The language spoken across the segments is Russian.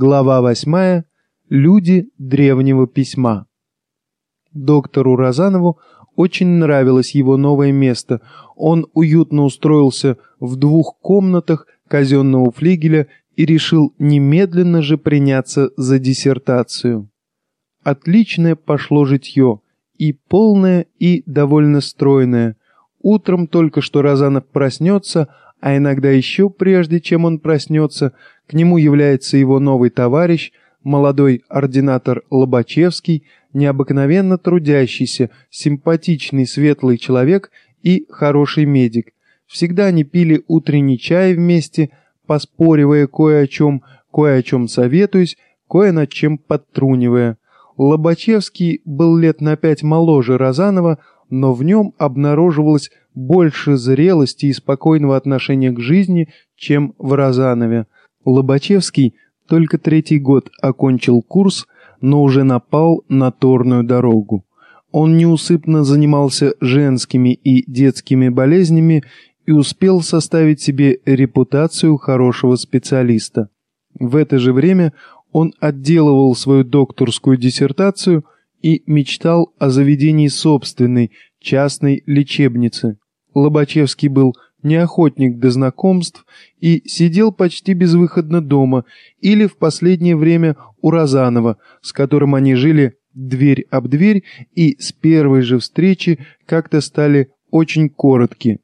Глава восьмая. Люди древнего письма. Доктору Розанову очень нравилось его новое место. Он уютно устроился в двух комнатах казенного флигеля и решил немедленно же приняться за диссертацию. Отличное пошло житье, и полное, и довольно стройное. Утром только что Розанов проснется, а иногда еще прежде, чем он проснется, к нему является его новый товарищ, молодой ординатор Лобачевский, необыкновенно трудящийся, симпатичный светлый человек и хороший медик. Всегда они пили утренний чай вместе, поспоривая кое о чем, кое о чем советуясь, кое над чем подтрунивая. Лобачевский был лет на пять моложе Розанова, но в нем обнаруживалось больше зрелости и спокойного отношения к жизни, чем в Розанове. Лобачевский только третий год окончил курс, но уже напал на торную дорогу. Он неусыпно занимался женскими и детскими болезнями и успел составить себе репутацию хорошего специалиста. В это же время он отделывал свою докторскую диссертацию и мечтал о заведении собственной частной лечебницы. Лобачевский был неохотник до знакомств и сидел почти безвыходно дома или в последнее время у Розанова, с которым они жили дверь об дверь и с первой же встречи как-то стали очень коротки.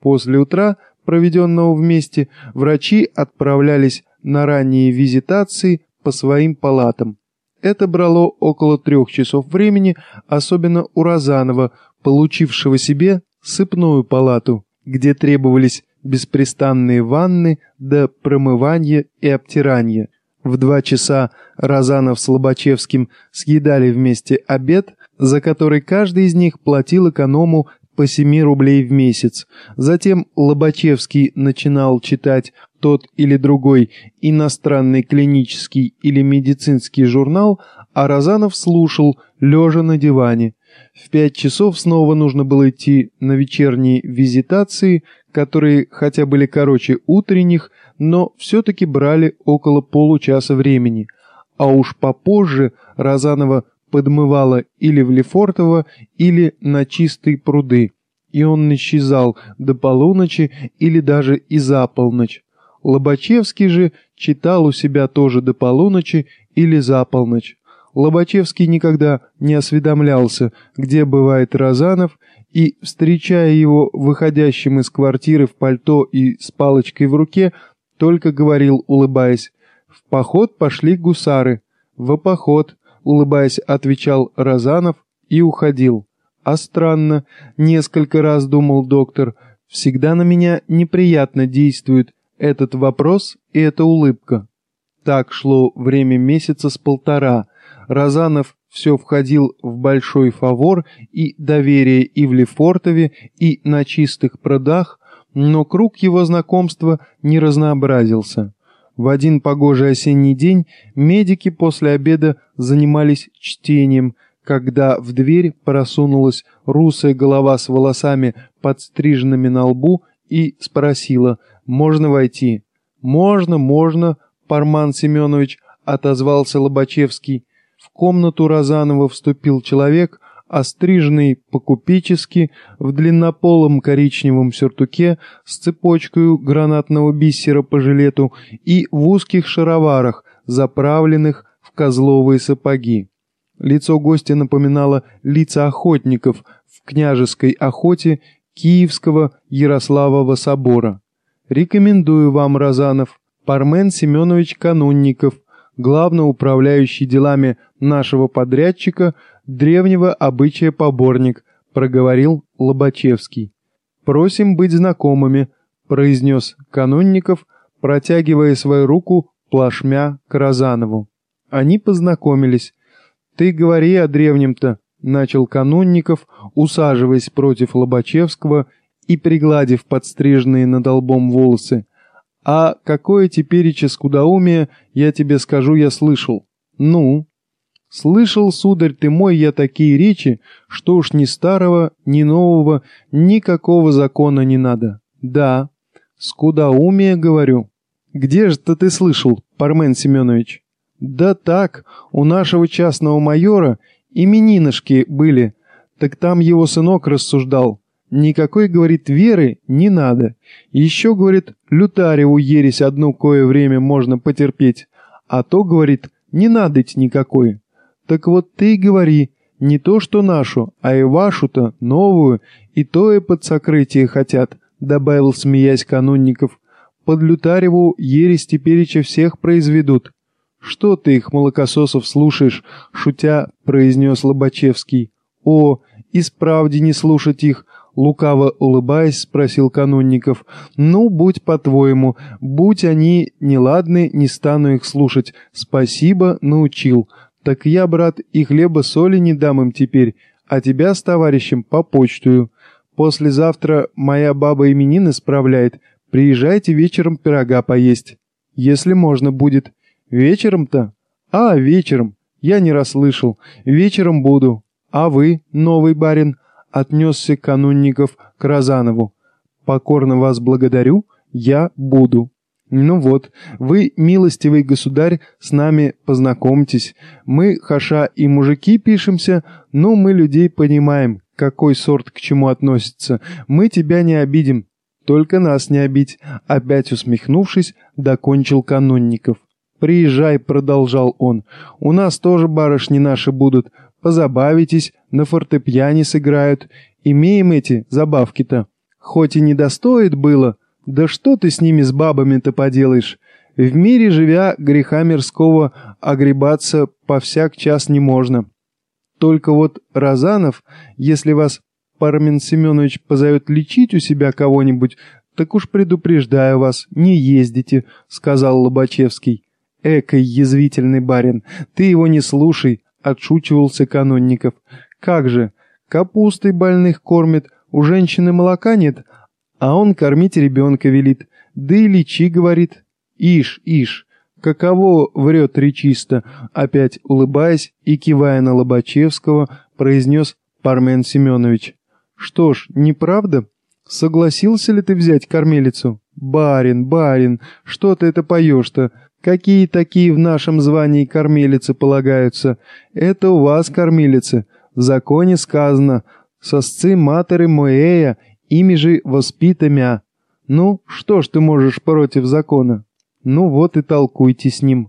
После утра, проведенного вместе, врачи отправлялись на ранние визитации по своим палатам. Это брало около трех часов времени, особенно у Розанова, получившего себе сыпную палату, где требовались беспрестанные ванны до промывания и обтирания. В два часа Розанов с Лобачевским съедали вместе обед, за который каждый из них платил эконому по 7 рублей в месяц. Затем Лобачевский начинал читать тот или другой иностранный клинический или медицинский журнал, а Розанов слушал, лежа на диване. В пять часов снова нужно было идти на вечерние визитации, которые хотя были короче утренних, но все-таки брали около получаса времени. А уж попозже Розанова подмывала или в Лефортово, или на чистые пруды, и он исчезал до полуночи или даже и за полночь. Лобачевский же читал у себя тоже до полуночи или за полночь. Лобачевский никогда не осведомлялся, где бывает Розанов, и, встречая его выходящим из квартиры в пальто и с палочкой в руке, только говорил, улыбаясь, «В поход пошли гусары». «В поход», улыбаясь, отвечал Розанов и уходил. А странно, несколько раз думал доктор, всегда на меня неприятно действует этот вопрос и эта улыбка. Так шло время месяца с полтора. Розанов все входил в большой фавор и доверие и в Лефортове, и на чистых продах, но круг его знакомства не разнообразился. В один погожий осенний день медики после обеда занимались чтением, когда в дверь просунулась русая голова с волосами, подстриженными на лбу, и спросила «Можно войти?» «Можно, можно», Парман Семенович, отозвался Лобачевский. В комнату Розанова вступил человек, остриженный по-купечески, в длиннополом коричневом сюртуке с цепочкой гранатного бисера по жилету и в узких шароварах, заправленных в козловые сапоги. Лицо гостя напоминало лица охотников в княжеской охоте Киевского Ярославова собора. «Рекомендую вам, Розанов, Пармен Семенович Канунников, главноуправляющий делами нашего подрядчика, древнего обычая поборник, проговорил Лобачевский. «Просим быть знакомыми», — произнес Канунников, протягивая свою руку плашмя к Розанову. Они познакомились. «Ты говори о древнем-то», — начал Канунников, усаживаясь против Лобачевского и пригладив подстриженные над лбом волосы. «А какое тепереча скудоумие, я тебе скажу, я слышал». «Ну?» «Слышал, сударь ты мой, я такие речи, что уж ни старого, ни нового, никакого закона не надо». «Да». «Скудоумие, говорю». «Где же-то ты слышал, Пармен Семенович?» Да так, у нашего частного майора именинышки были, так там его сынок рассуждал. Никакой, говорит, веры не надо. Еще, говорит, Лютареву ересь одно кое время можно потерпеть. А то, говорит, не надоть никакой. Так вот ты говори, не то что нашу, а и вашу-то, новую, и то и под сокрытие хотят, добавил, смеясь канунников. Под Лютареву ересь тепереча всех произведут. Что ты их, молокососов, слушаешь, шутя, произнес Лобачевский. О, исправди не слушать их, Лукаво улыбаясь, спросил канунников. «Ну, будь по-твоему. Будь они неладны, не стану их слушать. Спасибо, научил. Так я, брат, и хлеба-соли не дам им теперь, а тебя с товарищем по почтую. Послезавтра моя баба именины справляет. Приезжайте вечером пирога поесть. Если можно будет. Вечером-то? А, вечером. Я не расслышал. Вечером буду. А вы, новый барин?» Отнесся канунников к Розанову. «Покорно вас благодарю, я буду». «Ну вот, вы, милостивый государь, с нами познакомьтесь. Мы, хаша и мужики, пишемся, но мы людей понимаем, какой сорт к чему относится. Мы тебя не обидим, только нас не обидь», — опять усмехнувшись, докончил канунников. «Приезжай», — продолжал он, — «у нас тоже барышни наши будут, позабавитесь, на фортепиане сыграют. Имеем эти забавки-то. Хоть и не достоит было, да что ты с ними с бабами-то поделаешь? В мире, живя, греха мирского огребаться по всяк час не можно. Только вот Розанов, если вас Пармен Семенович позовет лечить у себя кого-нибудь, так уж предупреждаю вас, не ездите, сказал Лобачевский. Экой язвительный барин, ты его не слушай, отшучивался Канонников. Как же, капустой больных кормит, у женщины молока нет, а он кормить ребенка велит, да и лечи, говорит. Ишь, ишь, каково врет речисто, опять улыбаясь и кивая на Лобачевского, произнес Пармен Семенович. Что ж, неправда? Согласился ли ты взять кормилицу? Барин, барин, что ты это поешь-то? Какие такие в нашем звании кормилицы полагаются? Это у вас кормилицы. В законе сказано «Сосцы матеры Моэя, ими же воспитамя». Ну, что ж ты можешь против закона? Ну вот и толкуйте с ним.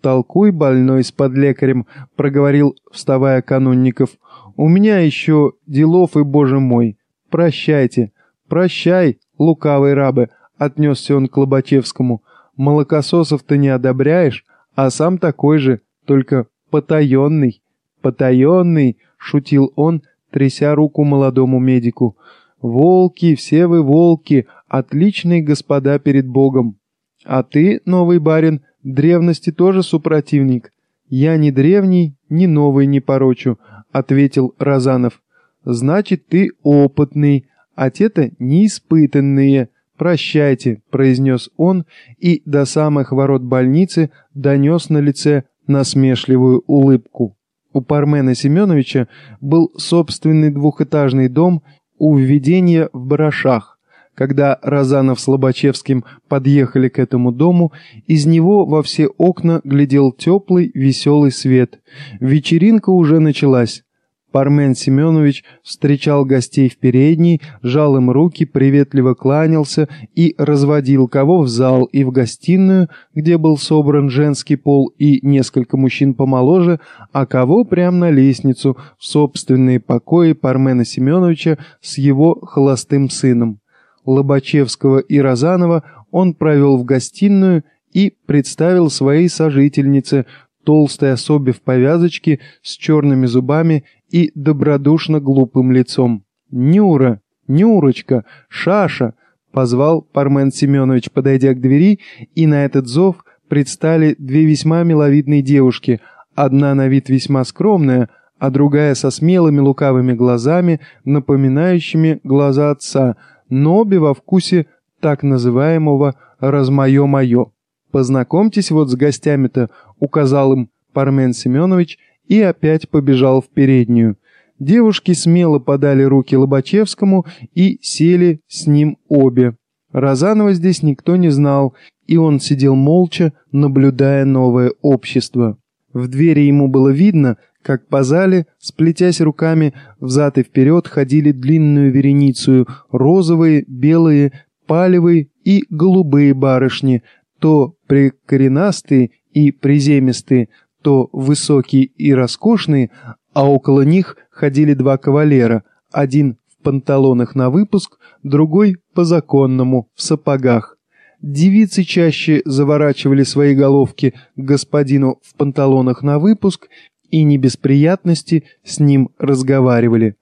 «Толкуй, больной, с подлекарем», — проговорил, вставая канунников. «У меня еще делов и, боже мой. Прощайте. Прощай, лукавые рабы», — отнесся он к Лобачевскому. Молокососов ты не одобряешь, а сам такой же, только потаенный. Потаенный, шутил он, тряся руку молодому медику. Волки, все вы волки, отличные господа перед Богом. А ты, новый барин, древности тоже супротивник. Я ни древний, ни новый не порочу, ответил Разанов. Значит, ты опытный, а те-то неиспытанные. «Прощайте», — произнес он и до самых ворот больницы донес на лице насмешливую улыбку. У Пармена Семеновича был собственный двухэтажный дом у введения в Барашах. Когда Розанов с Лобачевским подъехали к этому дому, из него во все окна глядел теплый, веселый свет. Вечеринка уже началась. Пармен Семенович встречал гостей в передней, жал им руки, приветливо кланялся и разводил кого в зал и в гостиную, где был собран женский пол и несколько мужчин помоложе, а кого прямо на лестницу в собственные покои Пармена Семеновича с его холостым сыном. Лобачевского и Розанова он провел в гостиную и представил своей сожительнице, толстой особе в повязочке с черными зубами и добродушно глупым лицом. «Нюра! Нюрочка! Шаша!» — позвал Пармен Семенович, подойдя к двери, и на этот зов предстали две весьма миловидные девушки, одна на вид весьма скромная, а другая со смелыми лукавыми глазами, напоминающими глаза отца, но обе во вкусе так называемого «размое-мое». «Познакомьтесь вот с гостями-то», — указал им Пармен Семенович, и опять побежал в переднюю. Девушки смело подали руки Лобачевскому и сели с ним обе. Розанова здесь никто не знал, и он сидел молча, наблюдая новое общество. В двери ему было видно, как по зале, сплетясь руками, взад и вперед ходили длинную вереницу розовые, белые, палевые и голубые барышни, то прикоренастые и приземистые, то высокие и роскошные, а около них ходили два кавалера, один в панталонах на выпуск, другой по законному, в сапогах. Девицы чаще заворачивали свои головки к господину в панталонах на выпуск и не без приятности с ним разговаривали.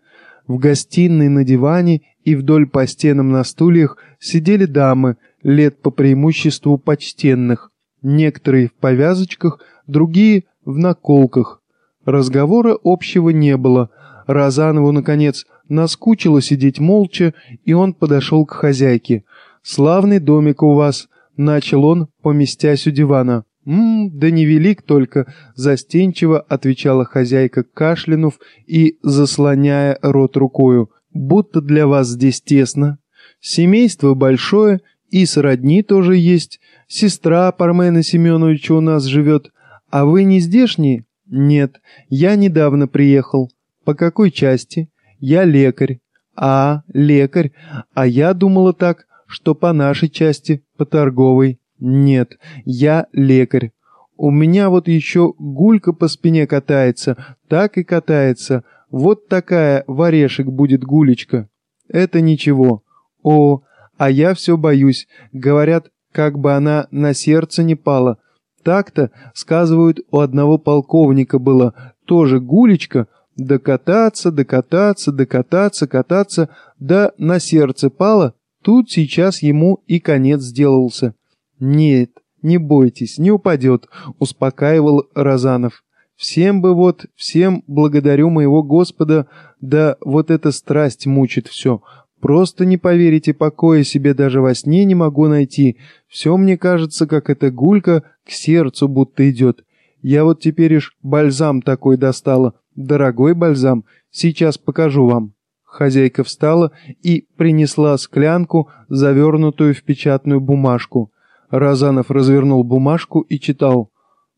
В гостиной на диване и вдоль по стенам на стульях сидели дамы, лет по преимуществу почтенных, некоторые в повязочках, другие в наколках. Разговора общего не было. Розанову, наконец, наскучило сидеть молча, и он подошел к хозяйке. «Славный домик у вас», — начал он, поместясь у дивана. «М-м, да невелик только», — застенчиво отвечала хозяйка, кашлянув и заслоняя рот рукою. «Будто для вас здесь тесно. Семейство большое, и сродни тоже есть. Сестра Пармена Семеновича у нас живет. А вы не здешние? Нет, я недавно приехал. По какой части? Я лекарь. А, лекарь. А я думала так, что по нашей части, по торговой. Нет, я лекарь. У меня вот еще гулька по спине катается, так и катается. Вот такая в орешек будет гулечка. Это ничего. О, а я все боюсь. Говорят, как бы она на сердце не пала. Так-то, сказывают, у одного полковника было тоже гулечка, докататься, докататься, докататься, кататься, да на сердце пала, тут сейчас ему и конец сделался. Нет, не бойтесь, не упадет, успокаивал Розанов. Всем бы вот, всем благодарю моего Господа, да вот эта страсть мучит все. Просто не поверите, покоя себе даже во сне не могу найти. Все мне кажется, как эта гулька к сердцу будто идет. Я вот теперь ишь бальзам такой достала. Дорогой бальзам. Сейчас покажу вам». Хозяйка встала и принесла склянку, завернутую в печатную бумажку. Разанов развернул бумажку и читал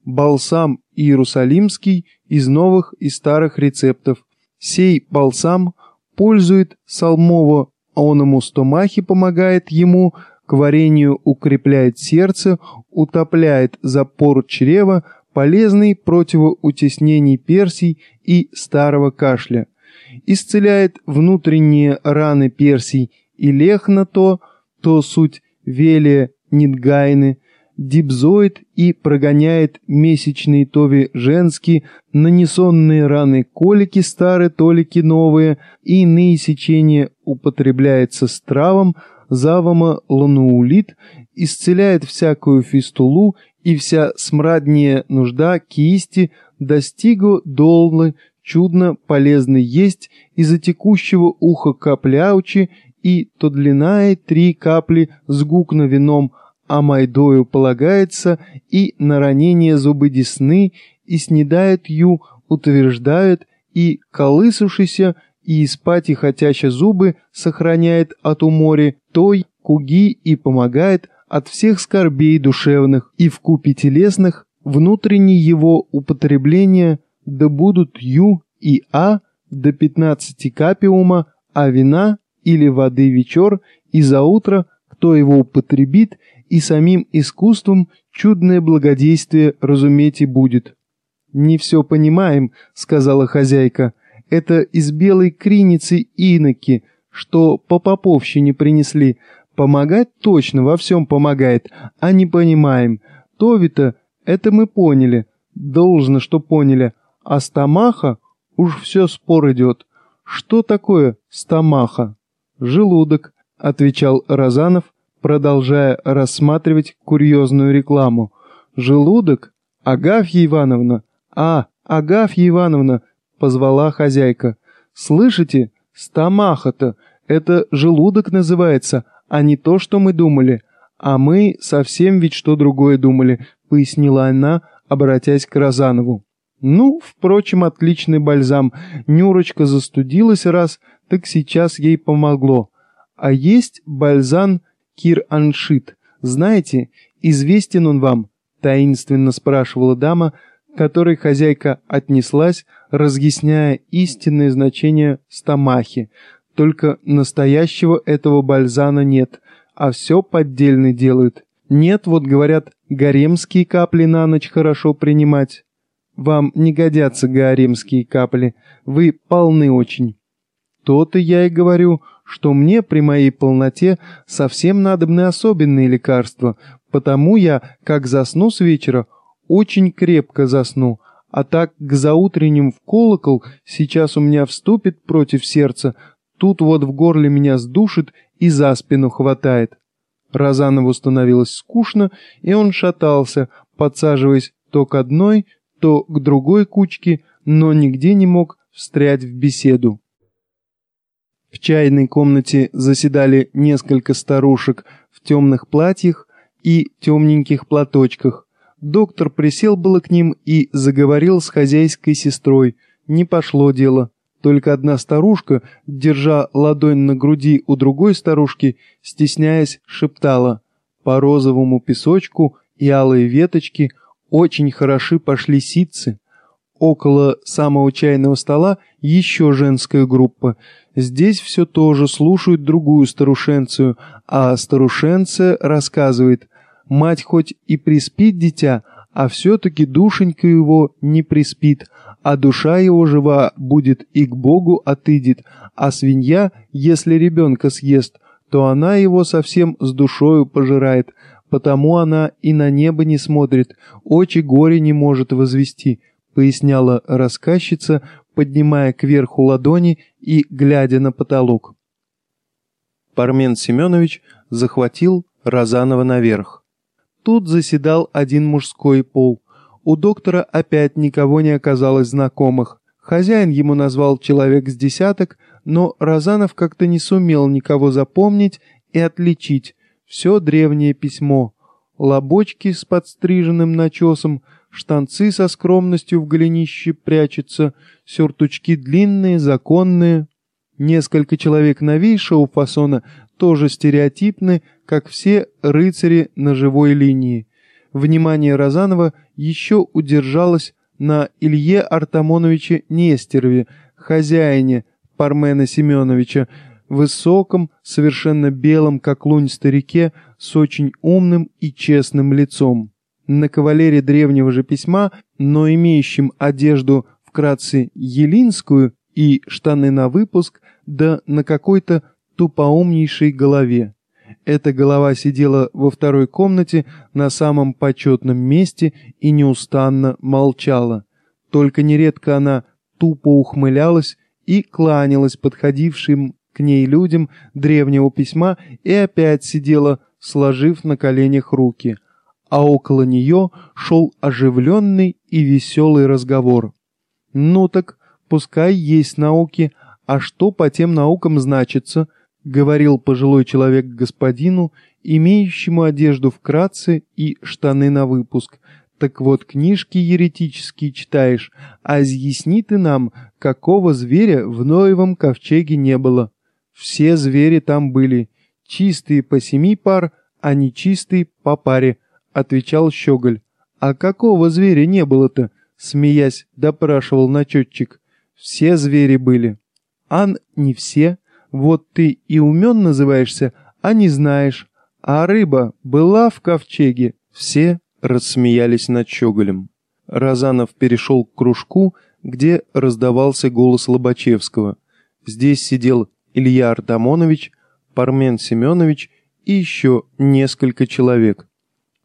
«Балсам Иерусалимский из новых и старых рецептов. Сей балсам пользует Салмово а он ему стомахи помогает ему, к варенью укрепляет сердце, утопляет запор чрева, полезный противоутеснений персий и старого кашля. Исцеляет внутренние раны персий и лехна то, то суть велия нидгайны, дипзоид и прогоняет месячные тови женские, нанесенные раны колики старые, толики новые, и иные сечения употребляется с травом, завома лануулит, исцеляет всякую фистулу и вся смрадняя нужда кисти, достигу долны, чудно полезный есть, из-за текущего уха капляучи, и то длиная три капли с гукна вином, а майдою полагается и на ранение зубы десны, и снедает ю, утверждает, и колысушися, и спать и хотяща зубы сохраняет от умори, той куги и помогает от всех скорбей душевных и в купе телесных, внутреннее его употребление да будут ю и а до пятнадцати капиума, а вина или воды вечер и за утро, кто его употребит, и самим искусством чудное благодействие разуметь будет. «Не все понимаем», — сказала хозяйка. «Это из белой криницы иноки, что по поповщине принесли. Помогать точно во всем помогает, а не понимаем. Тови-то, это мы поняли. Должно, что поняли. А стамаха, уж все спор идет. Что такое стамаха?» «Желудок», — отвечал Розанов, продолжая рассматривать курьезную рекламу. «Желудок? Агафья Ивановна? А, Агафья Ивановна!» — позвала хозяйка. «Слышите? Стамаха-то! Это желудок называется, а не то, что мы думали. А мы совсем ведь что другое думали», — пояснила она, обратясь к Розанову. «Ну, впрочем, отличный бальзам. Нюрочка застудилась раз, так сейчас ей помогло. А есть бальзам Кир-Аншит. Знаете, известен он вам?» — таинственно спрашивала дама, которой хозяйка отнеслась, разъясняя истинное значение стомахи. Только настоящего этого бальзана нет, а все поддельный делают. Нет, вот говорят, гаремские капли на ночь хорошо принимать. Вам не годятся гаремские капли, вы полны очень. То-то я и говорю, что мне при моей полноте совсем надобны особенные лекарства, потому я, как засну с вечера, очень крепко засну, а так к заутренним в колокол сейчас у меня вступит против сердца, тут вот в горле меня сдушит и за спину хватает. Розанову становилось скучно, и он шатался, подсаживаясь то к одной, то к другой кучке, но нигде не мог встрять в беседу. В чайной комнате заседали несколько старушек в темных платьях и темненьких платочках. Доктор присел было к ним и заговорил с хозяйской сестрой. Не пошло дело. Только одна старушка, держа ладонь на груди у другой старушки, стесняясь, шептала «По розовому песочку и алые веточки очень хороши пошли ситцы». Около самого чайного стола еще женская группа. Здесь все тоже слушают другую старушенцию, а старушенция рассказывает «Мать хоть и приспит дитя, а все-таки душенька его не приспит, а душа его жива будет и к Богу отыдет, а свинья, если ребенка съест, то она его совсем с душою пожирает, потому она и на небо не смотрит, очи горе не может возвести, поясняла рассказчица, поднимая кверху ладони и глядя на потолок. Пармен Семенович захватил Розанова наверх. Тут заседал один мужской пол. У доктора опять никого не оказалось знакомых. Хозяин ему назвал человек с десяток, но Розанов как-то не сумел никого запомнить и отличить. Все древнее письмо. Лобочки с подстриженным начесом, штанцы со скромностью в голенище прячутся, сюртучки длинные, законные. Несколько человек новейшего фасона тоже стереотипны, как все рыцари на живой линии. Внимание Розанова еще удержалось на Илье Артамоновиче Нестерове, хозяине Пармена Семеновича, высоком, совершенно белом, как лунь старике, с очень умным и честным лицом. На кавалере древнего же письма, но имеющим одежду вкратце елинскую и штаны на выпуск, да на какой-то тупоумнейшей голове. Эта голова сидела во второй комнате на самом почетном месте и неустанно молчала. Только нередко она тупо ухмылялась и кланялась подходившим к ней людям древнего письма и опять сидела, сложив на коленях руки. А около нее шел оживленный и веселый разговор. «Ну так, пускай есть науки, а что по тем наукам значится?» — говорил пожилой человек господину, имеющему одежду вкратце и штаны на выпуск. «Так вот, книжки еретические читаешь, а изъясни ты нам, какого зверя в Ноевом ковчеге не было. Все звери там были, чистые по семи пар, а нечистые по паре», — отвечал Щеголь. «А какого зверя не было-то?» — смеясь, допрашивал начетчик. «Все звери были». «Ан, не все», вот ты и умен называешься, а не знаешь. А рыба была в ковчеге. Все рассмеялись над щеголем. Разанов перешел к кружку, где раздавался голос Лобачевского. Здесь сидел Илья Артамонович, Пармен Семенович и еще несколько человек.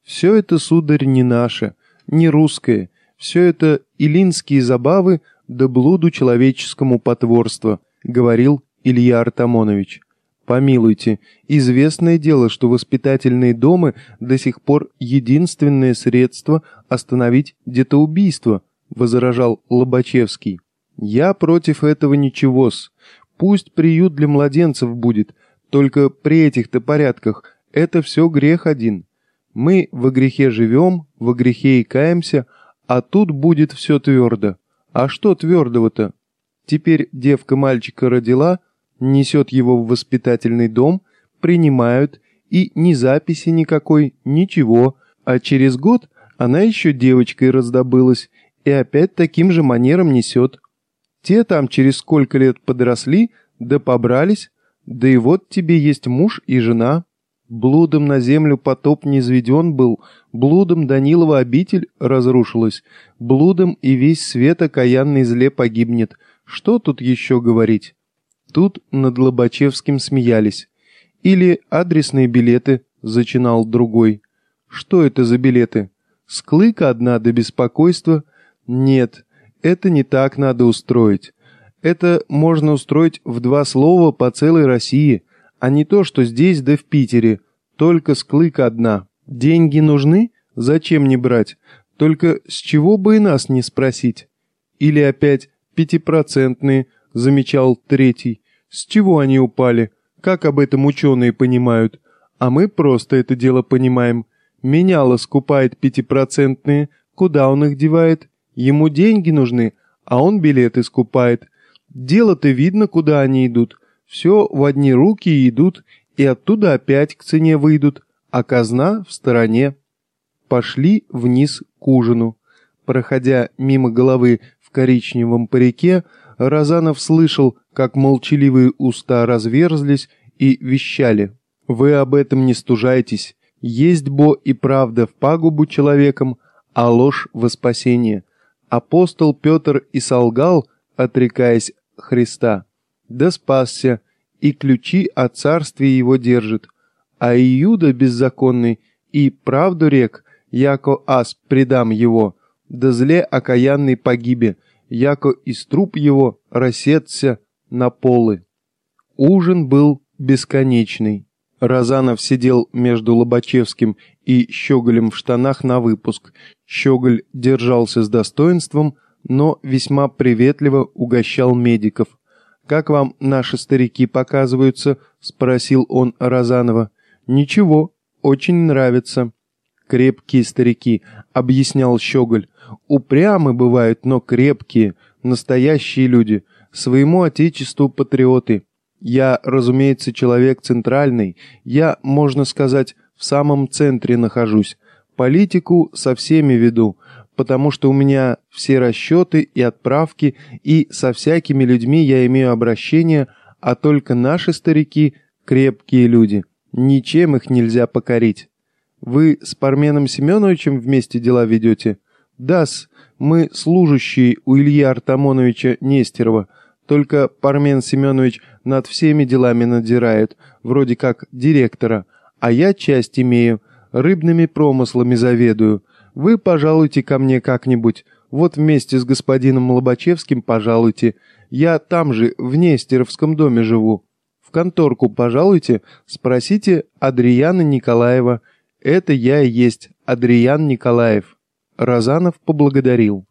Все это, сударь, не наше, не русское, все это илинские забавы да блуду человеческому потворства, говорил Илья Артамонович. Помилуйте, известное дело, что воспитательные дома до сих пор единственное средство остановить детоубийство, возражал Лобачевский. Я против этого ничего-с. Пусть приют для младенцев будет, только при этих-то порядках это все грех один. Мы во грехе живем, во грехе и каемся, а тут будет все твердо. А что твердого-то? Теперь девка мальчика родила — несет его в воспитательный дом, принимают, и ни записи никакой, ничего. А через год она еще девочкой раздобылась и опять таким же манером несет. Те там через сколько лет подросли, да побрались, да и вот тебе есть муж и жена. Блудом на землю потоп не был, блудом Данилова обитель разрушилась, блудом и весь свет окаянный зле погибнет. Что тут еще говорить? Тут над Лобачевским смеялись. Или адресные билеты, зачинал другой. Что это за билеты? Склыка одна до беспокойства? Нет, это не так надо устроить. Это можно устроить в два слова по целой России, а не то, что здесь да в Питере. Только склыка одна. Деньги нужны? Зачем не брать? Только с чего бы и нас не спросить? Или опять пятипроцентные, замечал третий. С чего они упали? Как об этом ученые понимают? А мы просто это дело понимаем. Меняло скупает пятипроцентные, куда он их девает? Ему деньги нужны, а он билеты скупает. Дело-то видно, куда они идут. Все в одни руки идут, и оттуда опять к цене выйдут, а казна в стороне. Пошли вниз к ужину. Проходя мимо головы в коричневом парике, Розанов слышал, как молчаливые уста разверзлись и вещали. «Вы об этом не стужайтесь. Есть бо и правда в пагубу человеком, а ложь во спасение апостол Петр и солгал, отрекаясь Христа, да спасся, и ключи о царстве его держит, а Иуда беззаконный и правду рек, яко ас предам его, да зле окаянный погибе, яко из труп его рассеться на полы. Ужин был бесконечный. Розанов сидел между Лобачевским и Щеголем в штанах на выпуск. Щеголь держался с достоинством, но весьма приветливо угощал медиков. «Как вам наши старики показываются?» — спросил он Розанова. «Ничего, очень нравится». «Крепкие старики», — объяснял Щеголь. «Упрямы бывают, но крепкие, настоящие люди, своему отечеству патриоты. Я, разумеется, человек центральный, я, можно сказать, в самом центре нахожусь. Политику со всеми веду, потому что у меня все расчеты и отправки, и со всякими людьми я имею обращение, а только наши старики – крепкие люди. Ничем их нельзя покорить. Вы с Парменом Семеновичем вместе дела ведете? Да-с, мы служащие у Ильи Артамоновича Нестерова – только Пармен Семенович над всеми делами надзирает, вроде как директора, а я часть имею, рыбными промыслами заведую. Вы пожалуйте ко мне как-нибудь, вот вместе с господином Лобачевским пожалуйте. Я там же, в Нестеровском доме живу. В конторку пожалуйте, спросите Адриана Николаева. Это я и есть Адриан Николаев». Розанов поблагодарил.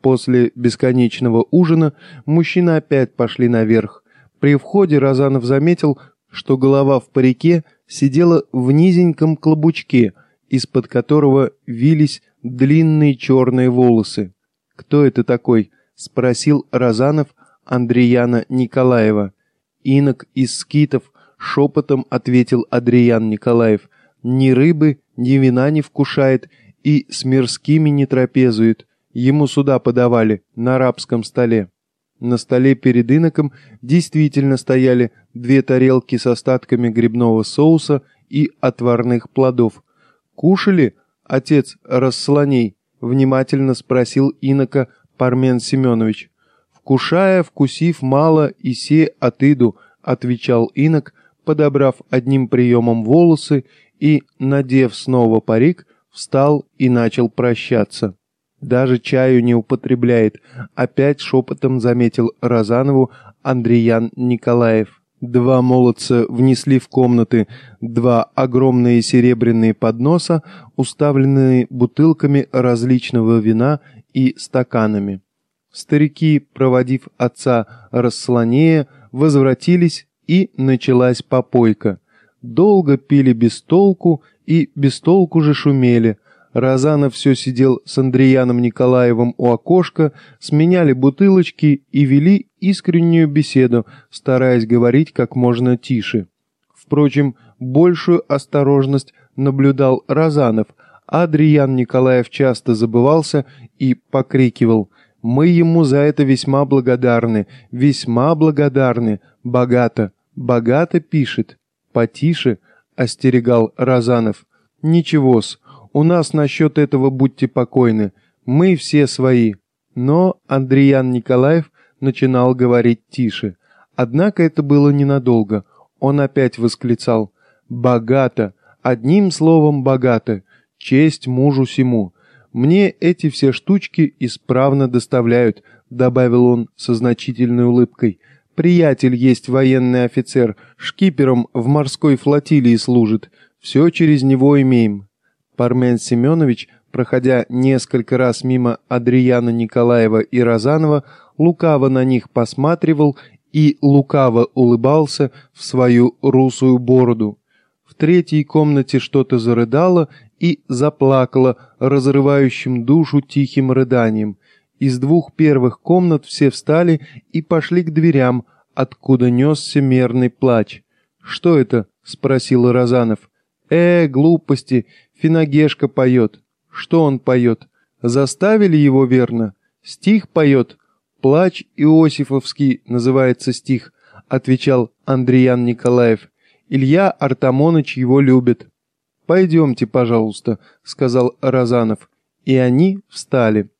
После бесконечного ужина мужчины опять пошли наверх. При входе Розанов заметил, что голова в парике сидела в низеньком клобучке, из-под которого вились длинные черные волосы. «Кто это такой?» — спросил Розанов Андреяна Николаева. «Инок из скитов», — шепотом ответил Адриан Николаев. «Ни рыбы, ни вина не вкушает и с мирскими не трапезует. Ему сюда подавали, на арабском столе. На столе перед иноком действительно стояли две тарелки с остатками грибного соуса и отварных плодов. «Кушали, отец расслоней?» — внимательно спросил инока Пармен Семенович. «Вкушая, вкусив мало, и се отыду», — отвечал инок, подобрав одним приемом волосы и, надев снова парик, встал и начал прощаться. Даже чаю не употребляет, опять шепотом заметил Розанову Андреян Николаев. Два молодца внесли в комнаты два огромные серебряные подноса, уставленные бутылками различного вина и стаканами. Старики, проводив отца расслонея, возвратились, и началась попойка. Долго пили без толку и без толку же шумели, Розанов все сидел с Андреяном Николаевым у окошка, сменяли бутылочки и вели искреннюю беседу, стараясь говорить как можно тише. Впрочем, большую осторожность наблюдал Розанов, а Адриан Николаев часто забывался и покрикивал «Мы ему за это весьма благодарны, весьма благодарны, богато, богато пишет». «Потише», — остерегал Розанов. «Ничего-с, у нас насчет этого будьте покойны, мы все свои». Но Андриан Николаев начинал говорить тише. Однако это было ненадолго. Он опять восклицал «Богато! Одним словом, богато! Честь мужу сему! Мне эти все штучки исправно доставляют», добавил он со значительной улыбкой. «Приятель есть военный офицер, шкипером в морской флотилии служит. Все через него имеем». Пармен Семенович, проходя несколько раз мимо Адрияна Николаева и Розанова, лукаво на них посматривал и лукаво улыбался в свою русую бороду. В третьей комнате что-то зарыдало и заплакало разрывающим душу тихим рыданием. Из двух первых комнат все встали и пошли к дверям, откуда несся мерный плач. «Что это?» — спросил Розанов. «Э, глупости, Финагешка поет». «Что он поет? Заставили его верно? Стих поет?» «Плач Иосифовский называется стих», — отвечал Андриан Николаев. «Илья Артамоныч его любит». «Пойдемте, пожалуйста», — сказал Розанов. И они встали.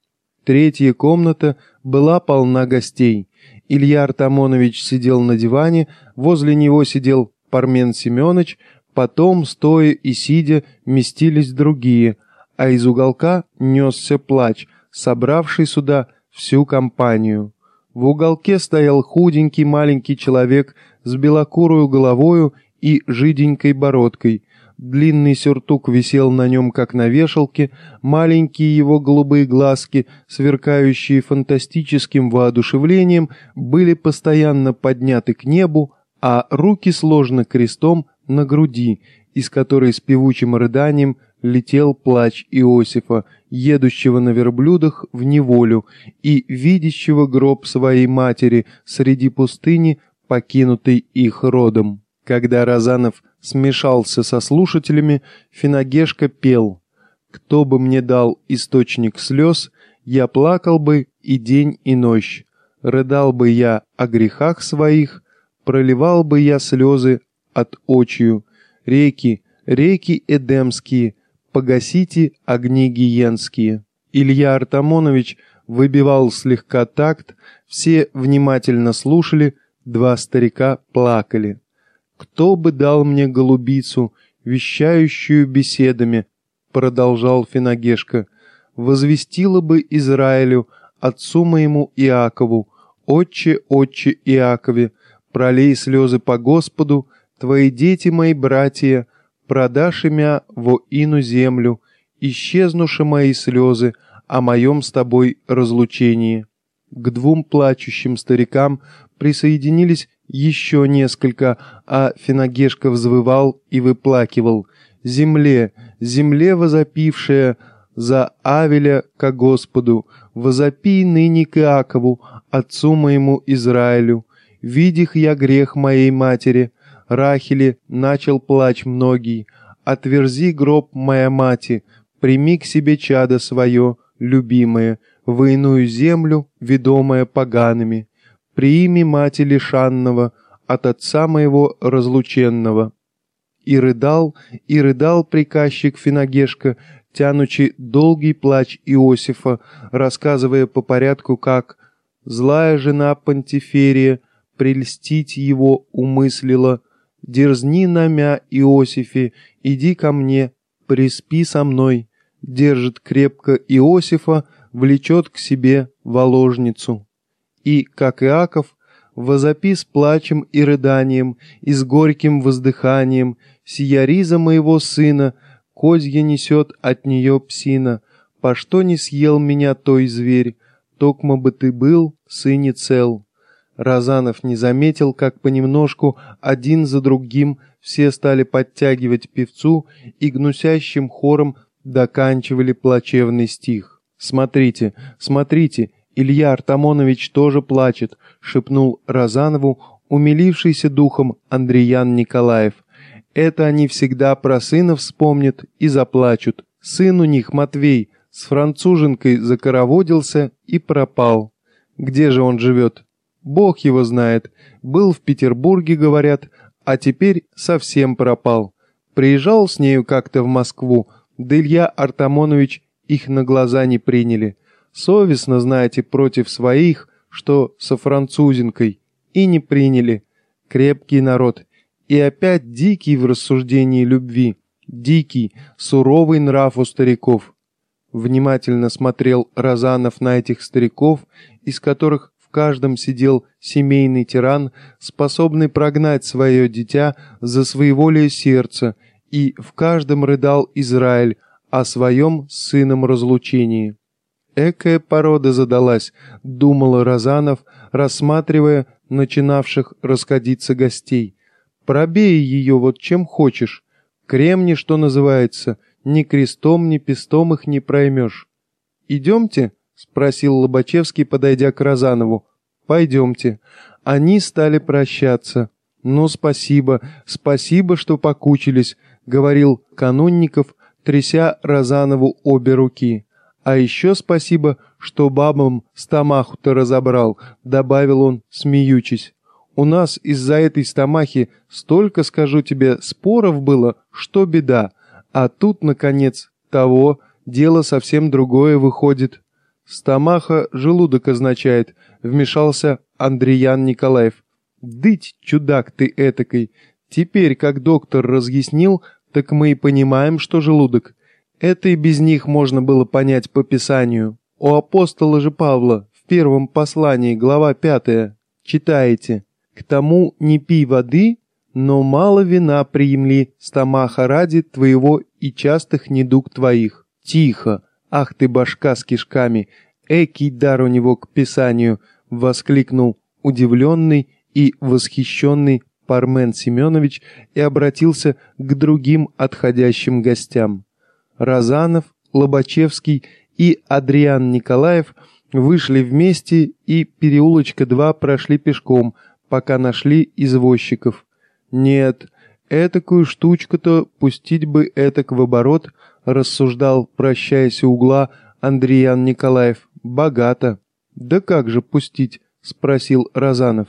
Третья комната была полна гостей. Илья Артамонович сидел на диване, возле него сидел Пармен Семенович, потом, стоя и сидя, местились другие, а из уголка несся плач, собравший сюда всю компанию. В уголке стоял худенький маленький человек с белокурую головою и жиденькой бородкой. Длинный сюртук висел на нем, как на вешалке, маленькие его голубые глазки, сверкающие фантастическим воодушевлением, были постоянно подняты к небу, а руки сложены крестом на груди, из которой с певучим рыданием летел плач Иосифа, едущего на верблюдах в неволю и видящего гроб своей матери среди пустыни, покинутой их родом. Когда Разанов смешался со слушателями, Финагешка пел «Кто бы мне дал источник слез, я плакал бы и день, и ночь, рыдал бы я о грехах своих, проливал бы я слезы от очью, реки, реки эдемские, погасите огни гиенские. Илья Артамонович выбивал слегка такт, все внимательно слушали, два старика плакали. «Кто бы дал мне голубицу, вещающую беседами?» продолжал Финагешка. «Возвестила бы Израилю, отцу моему Иакову, отче, отче Иакове, пролей слезы по Господу, твои дети мои братья, продашь имя во ину землю, исчезнуши мои слезы о моем с тобой разлучении». К двум плачущим старикам присоединились еще несколько, а Финагешка взвывал и выплакивал. «Земле, земле возопившая за Авеля ко Господу, возопи ныне к Иакову, отцу моему Израилю. Видих я грех моей матери, Рахили начал плач многий. «Отверзи гроб, моя мати, прими к себе чадо свое, любимое, в иную землю, ведомое погаными. Приими мати лишанного, от отца моего разлученного». И рыдал, и рыдал приказчик Финагешка, тянучи долгий плач Иосифа, рассказывая по порядку, как «злая жена Пантиферия прельстить его умыслила, дерзни намя, Иосифе, иди ко мне, приспи со мной, держит крепко Иосифа, влечет к себе воложницу. И, как Иаков, возопи с плачем и рыданием, и с горьким воздыханием, сия риза моего сына, козья несет от нее псина, по что не съел меня той зверь, токмо бы ты был, сыне цел. Разанов не заметил, как понемножку, один за другим, все стали подтягивать певцу и гнусящим хором доканчивали плачевный стих. «Смотрите, смотрите, Илья Артамонович тоже плачет», — шепнул Разанову умилившийся духом Андреян Николаев. Это они всегда про сына вспомнят и заплачут. Сын у них, Матвей, с француженкой закороводился и пропал. Где же он живет? Бог его знает. Был в Петербурге, говорят, а теперь совсем пропал. Приезжал с нею как-то в Москву, да Илья Артамонович их на глаза не приняли. Совестно, знаете, против своих, что со французинкой, и не приняли. Крепкий народ. И опять дикий в рассуждении любви. Дикий, суровый нрав у стариков. Внимательно смотрел Розанов на этих стариков, из которых каждом сидел семейный тиран, способный прогнать свое дитя за своеволие сердца, и в каждом рыдал Израиль о своем с сыном разлучении. Экая порода задалась, думал Розанов, рассматривая начинавших расходиться гостей. Пробей ее вот чем хочешь. Кремни, что называется, ни крестом, ни пестом их не проймешь. «Идемте?» — спросил Лобачевский, подойдя к Розанову. «Пойдемте». Они стали прощаться. «Ну, спасибо, спасибо, что покучились», — говорил Канунников, тряся Розанову обе руки. «А еще спасибо, что бабам стамаху-то разобрал», — добавил он, смеючись. «У нас из-за этой стамахи столько, скажу тебе, споров было, что беда. А тут, наконец, того, дело совсем другое выходит». «Стамаха желудок означает», — вмешался Андреян Николаев. «Дыть, чудак ты этакой! Теперь, как доктор разъяснил, так мы и понимаем, что желудок. Это и без них можно было понять по Писанию. У апостола же Павла в первом послании, глава пятая, читаете «К тому не пей воды, но мало вина приемли, стомаха ради твоего и частых недуг твоих». Тихо! Ах ты башка с кишками! Экий дар у него к Писанию! Воскликнул удивленный и восхищенный Пармен Семенович и обратился к другим отходящим гостям. Разанов, Лобачевский и Адриан Николаев вышли вместе и переулочка 2 прошли пешком, пока нашли извозчиков. Нет, этакую штучку-то пустить бы этак в оборот, рассуждал, прощаясь у угла, Андриан Николаев. Богато. Да как же пустить? спросил Разанов.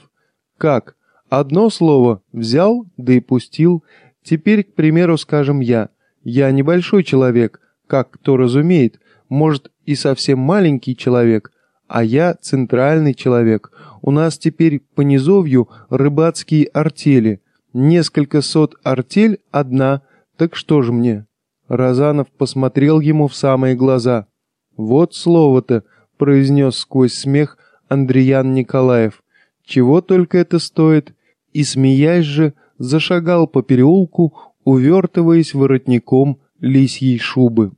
Как? Одно слово взял, да и пустил. Теперь, к примеру, скажем я. Я небольшой человек, как кто разумеет, может и совсем маленький человек, а я центральный человек. У нас теперь по низовью рыбацкие артели. Несколько сот артель одна, так что же мне? Разанов посмотрел ему в самые глаза. «Вот слово-то», — произнес сквозь смех Андреян Николаев. «Чего только это стоит?» И, смеясь же, зашагал по переулку, увертываясь воротником лисьей шубы.